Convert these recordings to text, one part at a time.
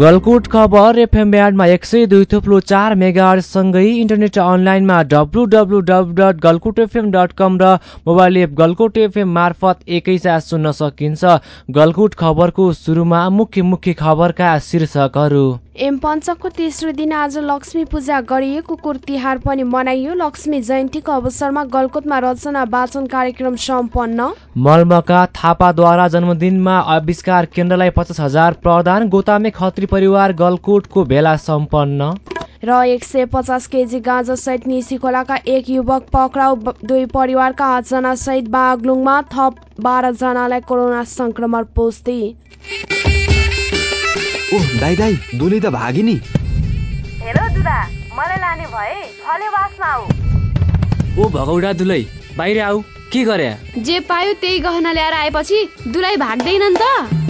गलकुट खबर एफएम ब्यान्डमा एक सय दुई थुप्लो चार मेगासँगै इन्टरनेट अनलाइनमा W W W dot Galkot FM dot com र मोबाइल एप गलकुट एफएम मार्फत एकैसाथ सुन्न सकिन्छ। गलकुट खबरको सुरुमा मुख्य मुख्य खबरका शीर्षकहरू। एम पञ्चकको तेस्रो दिन आज लक्ष्मी पूजा गरियो कुकुर तिहार पनि मनाइयो। लक्ष्मी जयन्तीको अवसरमा गलकोटमा रचना वाचन कार्यक्रम सम्पन्न। मलमका थापाद्वारा जन्मदिनमा आविष्कार केन्द्रलाई पचास हजार प्रदान। गोतामे खत्री परिवार गलकोटको भेला सम्पन्न। र एक सय पचास केजी गाँजासहित निसी खोलाका एक युवक पक्राउ दुई परिवारका आठजना सहित बागलुङमा थप बाह्रजनालाई कोरोना सङ्क्रमण पुष्टि। ओह दाइ दाइ दुली त भागी नि। हेर दुदा मलाई लाने भए फलेवासमा आऊ। ओ भगौडा दुलै बाहिर आऊ के गरे? जे पायो त्यही गहना ल्याएर आएपछि दुलाई भाग्दैनन् त।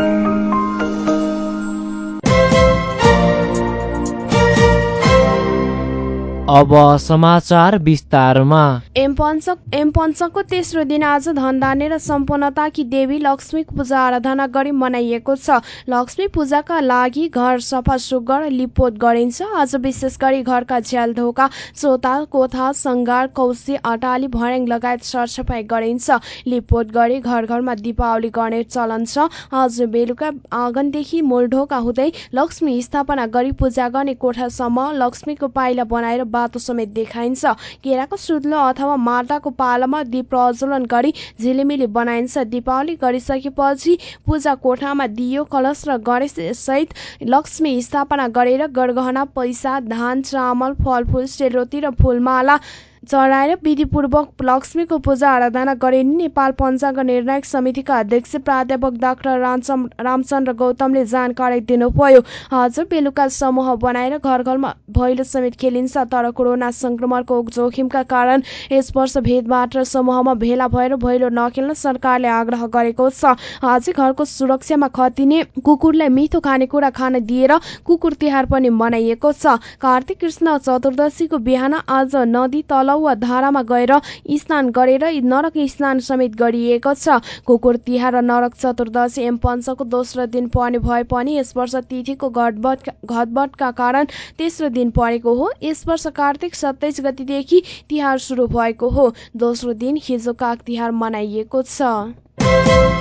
thank you अब समाचार विस्तारमा। एम पञ्चक एम पञ्चकको तेस्रो दिन आज धनदाने र सम्पन्नताकी देवी लक्ष्मीको पूजा आराधना गरी मनाइएको छ। लक्ष्मी पूजाका लागि घर सफा सुग्घर लिपोत गरिन्छ। आज विशेष गरी घरका झ्याल ढोका चोता कोठा सङ्गार कौसी अटाली भर्याङ लगायत सरसफाइ गरिन्छ। लिपोत गरी घर घरमा दीपावली गर्ने चलन छ। आज बेलुका आँगनदेखि मूल ढोका हुँदै लक्ष्मी स्थापना गरी पूजा गर्ने कोठासम्म लक्ष्मीको पाइला बनाएर बाटो समेत देखाइन्छ। केराको सुत्लो अथवा माटाको पालामा दीप प्रज्वलन गरी झिलिमिली बनाइन्छ। दीपावली गरिसकेपछि पूजा कोठामा दियो कलश र गणेश सहित लक्ष्मी स्थापना गरेर गरगहना पैसा धान चामल फलफुल सेलरोटी र फुलमाला चढाएर विधिपूर्वक लक्ष्मीको पूजा आराधना गरिने नेपाल पञ्चाङ्ग निर्णायक समितिका अध्यक्ष प्राध्यापक डाक्टर रामचन्द्र गौतमले जानकारी दिनुभयो। हजुर बेलुका समूह बनाएर घर घरमा भैलो समेत खेलिन्छ तर कोरोना संक्रमणको जोखिमका कारण यस वर्ष भेदबाट समूहमा भेला भएर भैलो नखेल्न सरकारले आग्रह गरेको छ। अझै घरको सुरक्षामा खतिने कुकुरलाई मिठो खानेकुरा खान दिएर कुकुर तिहार पनि मनाइएको छ। कार्तिक कृष्ण चतुर्दशीको बिहान आज नदी तल वा धारामा गएर स्नान गरेर नरक स्नान समेत गरिएको छ। कुकुर तिहार र नरक चतुर्दशी एम पञ्चको दोस्रो दिन पर्ने भए पनि यस वर्ष तिथिको घटबट घटबटका कारण तेस्रो दिन परेको हो। यस वर्ष कार्तिक सत्ताइस गतिदेखि तिहार सुरु भएको हो। दोस्रो दिन हिजो काग तिहार मनाइएको छ।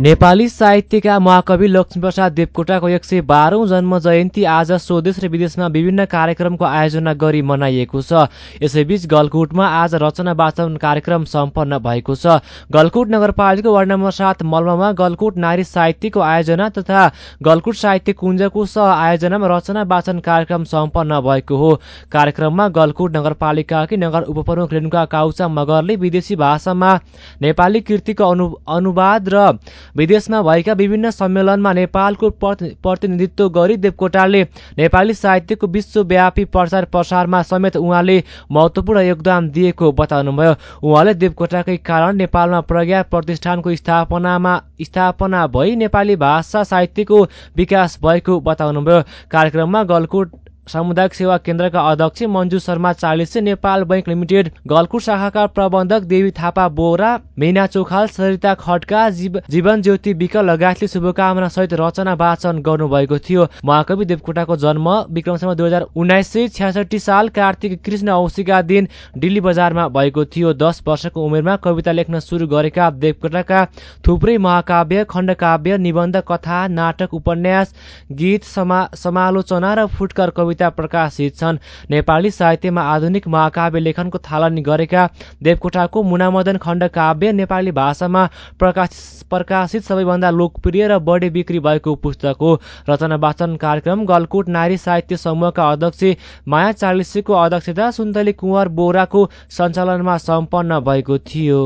नेपाली साहित्यका महाकवि लक्ष्मीप्रसाद देवकोटाको एक सय बाह्रौँ जन्म जयन्ती आज स्वदेश र विदेशमा विभिन्न कार्यक्रमको आयोजना गरी मनाइएको छ। यसैबीच गलकुटमा आज रचना वाचन कार्यक्रम सम्पन्न भएको छ। गलकुट नगरपालिका वार्ड नम्बर सात मल्मामा गलकुट नारी साहित्यको आयोजना तथा गलकुट साहित्य कुञ्जको सह आयोजनामा रचना वाचन कार्यक्रम सम्पन्न भएको हो। कार्यक्रममा गलकुट नगरपालिकाकी नगर उपप्रमुख रेणुका काउचा मगरले विदेशी भाषामा नेपाली कृतिको अनु अनुवाद र विदेशमा भएका विभिन्न सम्मेलनमा नेपालको प्रतिनिधित्व गरी देवकोटाले नेपाली साहित्यको विश्वव्यापी प्रचार प्रसारमा समेत उहाँले महत्वपूर्ण योगदान दिएको बताउनुभयो। उहाँले देवकोटाकै कारण नेपालमा प्रज्ञा प्रतिष्ठानको स्थापनामा स्थापना भई नेपाली भाषा साहित्यको विकास भएको बताउनुभयो। कार्यक्रममा गलकोट सामुदायिक सेवा केन्द्रका अध्यक्ष मन्जु शर्मा चालिसे नेपाल बैङ्क लिमिटेड गलकुट शाखाका प्रबन्धक देवी थापा बोरा मेना चोखाल सरिता खड्का जीवन ज्योति विक लगायतले शुभकामना सहित रचना वाचन गर्नुभएको थियो। महाकवि देवकोटाको जन्म विक्रमसम्म दुई हजार उन्नाइस साल कार्तिक कृष्ण औसीका दिन दिल्ली बजारमा भएको थियो। दस वर्षको उमेरमा कविता लेख्न सुरु गरेका देवकोटाका थुप्रै महाकाव्य खण्डकाव्य निबन्ध कथा नाटक उपन्यास गीत समा समालोचना र फुटकर कविता कविता प्रकाशित छन्। नेपाली साहित्यमा आधुनिक महाकाव्य लेखनको थालनी गरेका देवकोटाको मुनामदन खण्ड काव्य नेपाली भाषामा प्रकाश प्रकाशित सबैभन्दा लोकप्रिय र बढी बिक्री भएको पुस्तक हो। रचना वाचन कार्यक्रम गलकोट नारी साहित्य समूहका अध्यक्ष माया चालिसेको अध्यक्षता सुन्तली कुँवर बोराको सञ्चालनमा सम्पन्न भएको थियो।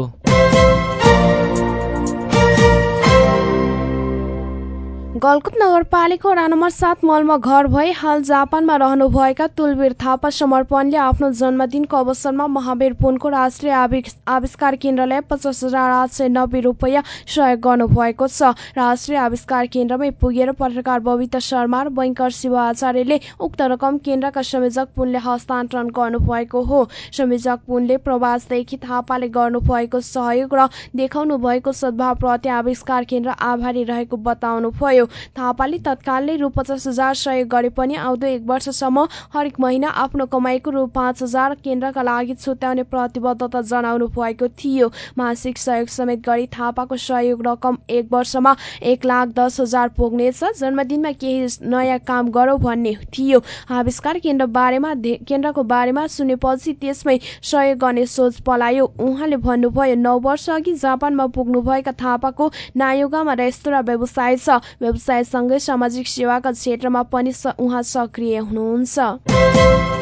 गलकुट नगरपालिका वडा नम्बर सात मलमा घर भई हाल जापानमा रहनुभएका तुलवीर थापा समर्पणले आफ्नो जन्मदिनको अवसरमा महावीर पुनको राष्ट्रिय आविष्कार केन्द्रलाई पचास हजार आठ सय नब्बे रुपियाँ सहयोग गर्नुभएको छ। राष्ट्रिय आविष्कार केन्द्रमै पुगेर पत्रकार बबिता शर्मा र बैङ्कर शिव आचार्यले उक्त रकम केन्द्रका संयोजक पुनले हस्तान्तरण गर्नुभएको हो। संयोजक पुनले प्रवासदेखि थापाले गर्नुभएको सहयोग र देखाउनु भएको सद्भावप्रति आविष्कार केन्द्र आभारी रहेको बताउनुभयो। थापाले तत्कालले रु पचास हजार सहयोग गरे पनि आउँदो एक वर्षसम्म हरेक महिना आफ्नो कमाईको रु पाँच हजार केन्द्रका लागि छुट्याउने प्रतिबद्धता जनाउनु भएको थियो। मासिक सहयोग समेत गरी थापाको सहयोग रकम एक वर्षमा एक लाख दस हजार पुग्नेछ। जन्मदिनमा केही नयाँ काम गरौँ भन्ने थियो। आविष्कार केन्द्र बारेमा केन्द्रको बारेमा सुनेपछि त्यसमै सहयोग गर्ने सोच पलायो। उहाँले भन्नुभयो नौ वर्ष अघि जापानमा पुग्नुभएका थापाको नायोगामा रेस्तोराँ व्यवसाय छ। व्यवसायसँगै सामाजिक सेवाका क्षेत्रमा पनि उहाँ सक्रिय हुनुहुन्छ।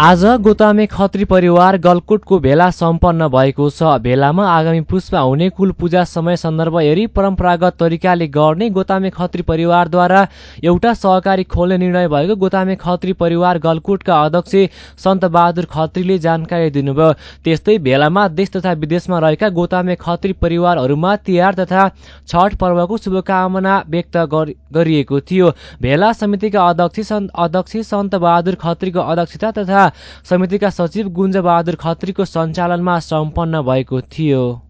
आज गोतामे खत्री परिवार गलकुटको भेला सम्पन्न भएको छ। भेलामा आगामी पुष्पा हुने कुल पूजा समय सन्दर्भ हेरी परम्परागत तरिकाले गर्ने गोतामे खत्री परिवारद्वारा एउटा सहकारी खोल्ने निर्णय भएको गोतामे खत्री परिवार गलकुटका अध्यक्ष सन्त बहादुर खत्रीले जानकारी दिनुभयो। त्यस्तै भेलामा देश तथा विदेशमा रहेका गोतामे खत्री परिवारहरूमा तिहार तथा छठ पर्वको शुभकामना व्यक्त गरिएको थियो। भेला समितिका अध्यक्ष अध्यक्ष सन्त बहादुर खत्रीको अध्यक्षता तथा समितिका सचिव गुन्जबहादुर खत्रीको सञ्चालनमा सम्पन्न भएको थियो।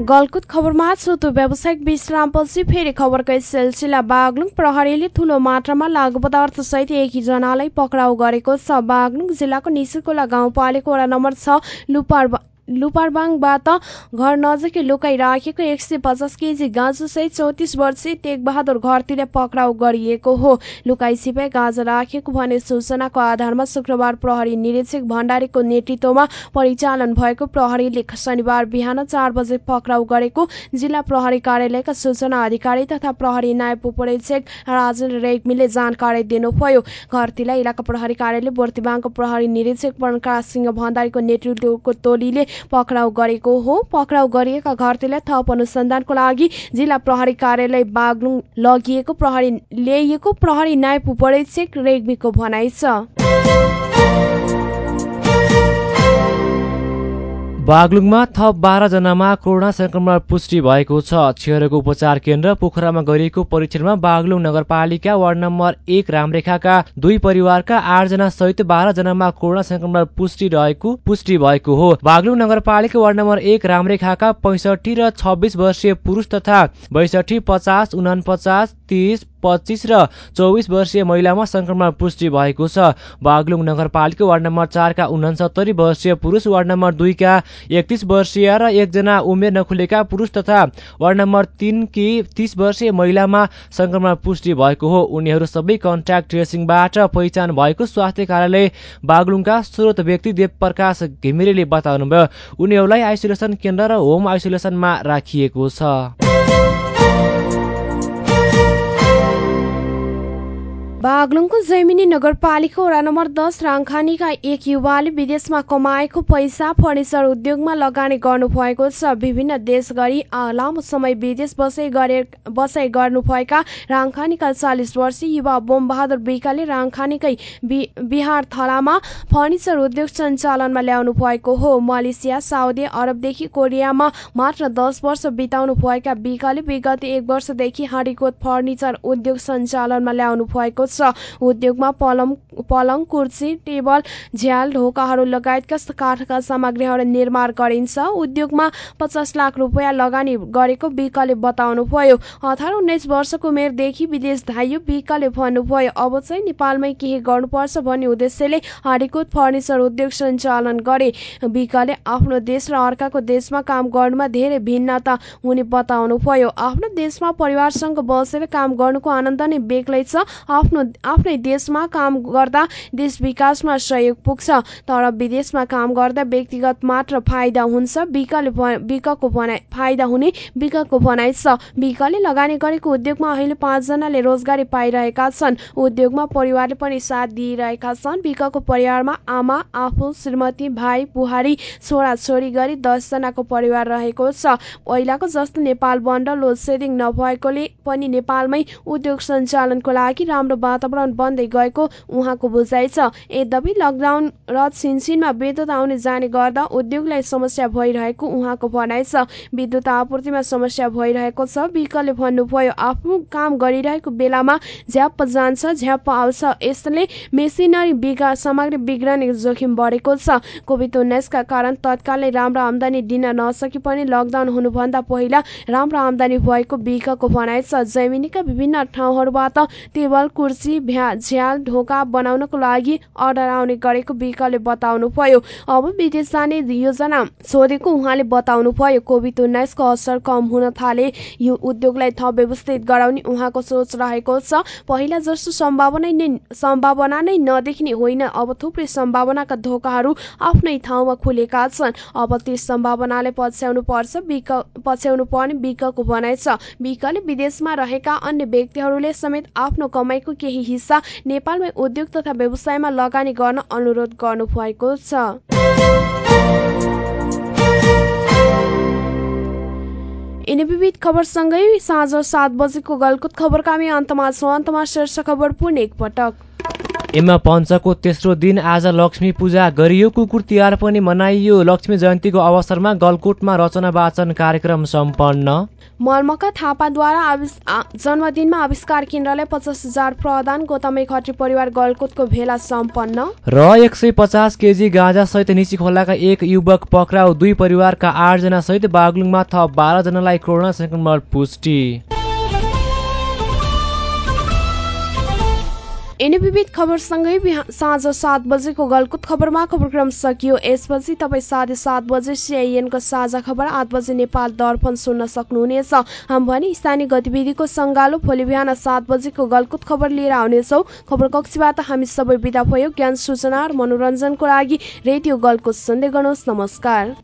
गलकुत खबरमा छोटो व्यावसायिक विश्रामपछि फेरि खबरकै सिलसिला बागलुङ प्रहरीले ठूलो मात्रामा लागु पदार्थ सहित एकजनालाई पक्राउ गरेको छ। बागलुङ जिल्लाको निसुकोला गाउँपालिका वडा नम्बर छ लुपार लुपारबाङबाट घर नजिकै लुकाइराखेको एक सय पचास केजी गाँजोसहित चौतिस वर्षीय टेकबहादुर घरतिर पक्राउ गरिएको हो। लुकाइ छिपाई गाँजा राखेको भने सूचनाको आधारमा शुक्रबार प्रहरी निरीक्षक भण्डारीको नेतृत्वमा परिचालन भएको प्रहरीले शनिबार बिहान चार बजे पक्राउ गरेको जिल्ला प्रहरी कार्यालयका सूचना अधिकारी तथा प्रहरी नायब उपरीक्षक राजन रेग्मीले जानकारी दिनुभयो। घरतिला इलाका प्रहरी कार्यालय बोर्तिबाङको प्रहरी निरीक्षक प्रकाश सिंह भण्डारीको नेतृत्वको टोलीले पक्राउ गरेको हो। पक्राउ गरिएका घरतीलाई थप अनुसन्धानको लागि जिल्ला प्रहरी कार्यालय बागलुङ लगिएको प्रहरी ल्याइएको प्रहरी नायब उपरीक्षक रेग्मीको भनाइ छ। बागलुङमा थप बाह्रजनामा कोरोना संक्रमण पुष्टि भएको छ। उपचार केन्द्र पोखरामा गरिएको परीक्षणमा बागलुङ नगरपालिका वार्ड नम्बर एक रामरेखाका दुई परिवारका आठजना सहित बाह्रजनामा कोरोना संक्रमण पुष्टि रहेको पुष्टि भएको हो। बागलुङ नगरपालिका वार्ड नम्बर एक रामरेखाका पैँसठी र छब्बिस वर्षीय पुरुष तथा बैसठी पचास उनापचास तिस पच्चिस र चौबिस वर्षीय महिलामा संक्रमण पुष्टि भएको छ। बागलुङ नगरपालिका वार्ड नम्बर चारका उनासत्तरी वर्षीय पुरुष वार्ड नम्बर दुईका एकतिस वर्षीय र एकजना उमेर नखुलेका पुरुष तथा वार्ड नम्बर तिनकी तिस वर्षीय महिलामा संक्रमण पुष्टि भएको हो। उनीहरू सबै कन्ट्याक्ट ट्रेसिङबाट पहिचान भएको स्वास्थ्य कार्यालय बागलुङका स्रोत व्यक्ति देवप्रकाश घिमिरेले बताउनुभयो। उनीहरूलाई आइसोलेसन केन्द्र र होम आइसोलेसनमा राखिएको छ। बागलुङको जैमिनी नगरपालिका वडा नम्बर दस राङखानीका एक युवाले विदेशमा कमाएको पैसा फर्निचर उद्योगमा लगानी गर्नुभएको छ। विभिन्न देश गरी लामो समय विदेश बसाइ गरे बसाइ गर्नुभएका राङखानीका चालिस वर्षीय युवा बोम बहादुर बिकाले राङखानीकै बिहार थलामा फर्निचर उद्योग सञ्चालनमा ल्याउनु भएको हो। मलेसिया साउदी अरबदेखि कोरियामा मात्र दस वर्ष बिताउनु भएका बिकाले विगत एक वर्षदेखि हाँडीकोट फर्निचर उद्योग सञ्चालनमा ल्याउनु भएको छ। उद्योगमा पलङ पलङ कुर्सी टेबल झ्याल ढोकाहरू लगायतका काठका सामग्रीहरू निर्माण गरिन्छ। उद्योगमा पचास लाख रुपियाँ लगानी गरेको विकले बताउनुभयो। अठार उन्नाइस वर्षको उमेरदेखि विदेश धाइयो विकले भन्नुभयो। अब चाहिँ नेपालमै केही गर्नुपर्छ भन्ने उद्देश्यले हाडीकुट फर्निचर उद्योग सञ्चालन गरे। विकले आफ्नो देश र अर्काको देशमा काम गर्नुमा धेरै भिन्नता हुने बताउनुभयो। आफ्नो देशमा परिवारसँग बसेर काम गर्नुको आनन्द नै बेग्लै छ। आफ्नो आफ्नै देशमा काम गर्दा देश विकासमा सहयोग पुग्छ तर विदेशमा काम गर्दा व्यक्तिगत मात्र फाइदा हुन्छ। बिकले बिकको भनाइ फाइदा हुने बिकको भनाइ छ। बिकले लगानी गरेको उद्योगमा अहिले पाँचजनाले रोजगारी पाइरहेका छन्। उद्योगमा परिवारले पनि साथ दिइरहेका छन्। बिकको परिवारमा आमा आफू श्रीमती भाइ बुहारी छोरा छोरी गरी दसजनाको परिवार रहेको छ। पहिलाको जस्तो नेपाल बन्द लोड सेडिङ नभएकोले पनि नेपालमै उद्योग सञ्चालनको लागि राम्रो वातावरण बन्दै गएको उहाँको बुझाइ छ। यद्यपि लकडाउन र छिनछिनमा विद्युत आउने जाने गर्दा उद्योगलाई समस्या भइरहेको उहाँको भनाइ छ। विद्युत आपूर्तिमा समस्या भइरहेको छ विकले भन्नुभयो आफ्नो काम गरिरहेको बेलामा झ्याप जान्छ झ्याप आउँछ। यसले मेसिनरी बिगा सामग्री बिग्रने जोखिम बढेको छ। कोभिड उन्नाइसका कारण तत्कालै राम्रो आमदानी दिन नसके पनि लकडाउन हुनुभन्दा पहिला राम्रो आमदानी भएको बिकको भनाइ छ। जमिनीका विभिन्न ठाउँहरूबाट टेबल कुर्सी भ्या झ्याल ढोका बनाउनको लागि अर्डर आउने गरेको विकले बताउनुभयो। अब विदेश जाने योजना छोडेको उहाँले बताउनुभयो कोभिड उन्नाइसको असर कम हुन थाले यो उद्योगलाई थप व्यवस्थित गराउने उहाँको सोच रहेको छ। पहिला जस्तो सम्भावना नै सम्भावना नै नदेख्ने होइन अब थुप्रै सम्भावनाका धोकाहरू आफ्नै ठाउँमा खुलेका छन्। अब त्यस सम्भावनाले पछ्याउनु पर्छ बिक पछ्याउनु पर्ने बिकको भनाइ छ। बिकले विदेशमा रहेका अन्य व्यक्तिहरूले समेत आफ्नो कमाइको केही हिस्सा नेपालमै उद्योग तथा व्यवसायमा लगानी गर्न अनुरोध गर्नुभएको छ। यिनी विविध खबरसँगै साँझ सात बजेको गलकुत खबरका हामी अन्तमा छौँ। अन्तमा शीर्ष खबर पुनः एकपटक एमा पञ्चको तेस्रो दिन आज लक्ष्मी पूजा गरियो। कुकुर तिहार पनि मनाइयो। लक्ष्मी जयन्तीको अवसरमा गलकोटमा रचना वाचन कार्यक्रम सम्पन्न। मर्मका थापाद्वारा जन्मदिनमा आविष्कार केन्द्रलाई पचास हजार प्रदान। गोतमे खत्री परिवार गलकोटको भेला सम्पन्न। र एक सय पचास केजी गाँजा सहित निसी खोलाका एक युवक पक्राउ दुई परिवारका आठजना सहित बागलुङमा थप बाह्रजनालाई कोरोना संक्रमण पुष्टि। यिनी विविध खबरसँगै साँझ सात बजेको गलकुत खबरमा खबरक्रम सकियो। यसपछि तपाईँ साढे सात बजे सिआइएनको साझा खबर आठ बजे नेपाल दर्पण सुन्न सक्नुहुनेछ। हामी भने स्थानीय गतिविधिको सङ्गालो भोलि बिहान सात बजेको गलकुत खबर लिएर आउनेछौँ। खबर कक्षीबाट हामी सबै विदा भयो। ज्ञान सूचना र मनोरञ्जनको लागि रेडियो गलकुत सुन्दै गर्नुहोस्। नमस्कार।